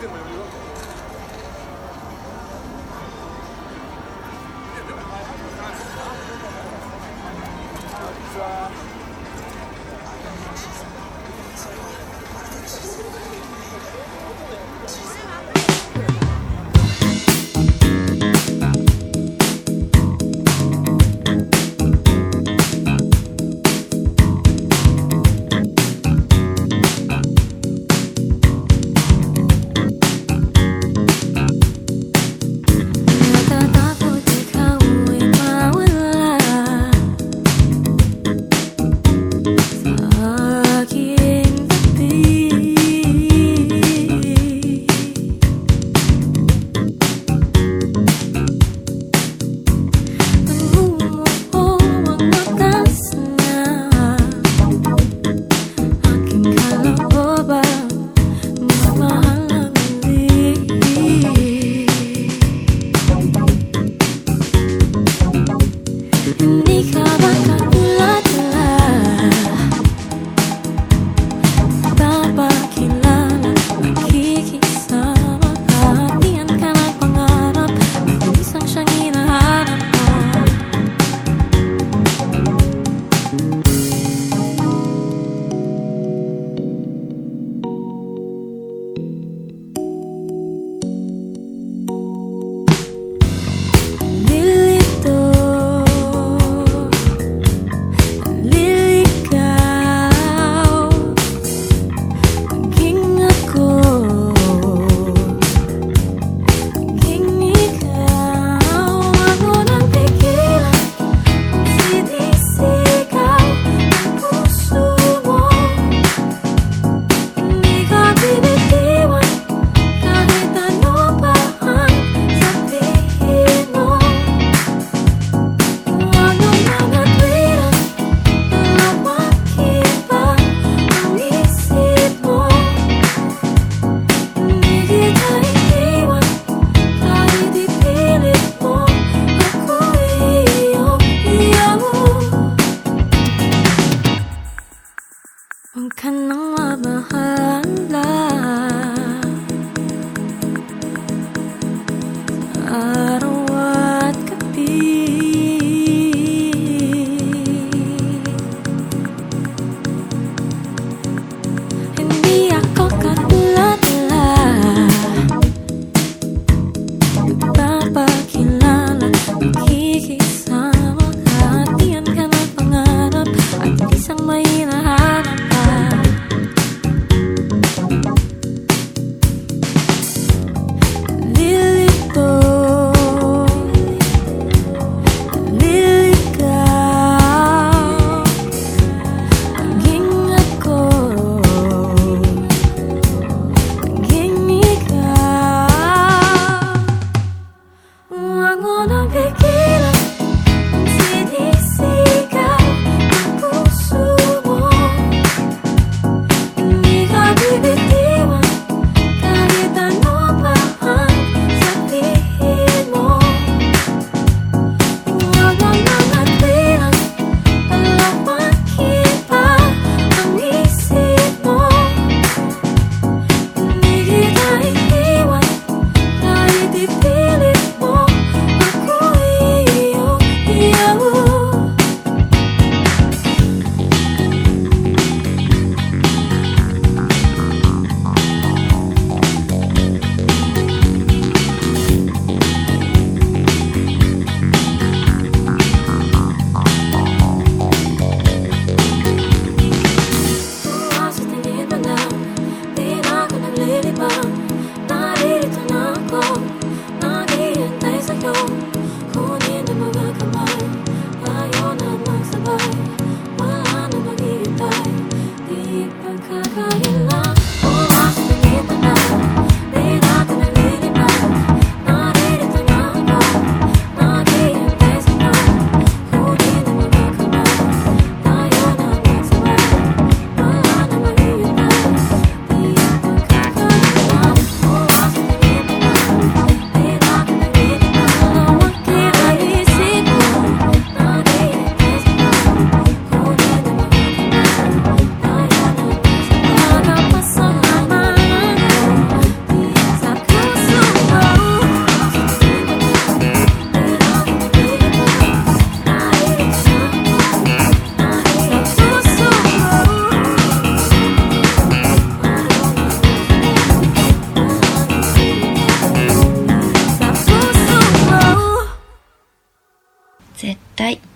Este me olvidó. ka ng mabahala I'm coming. はい。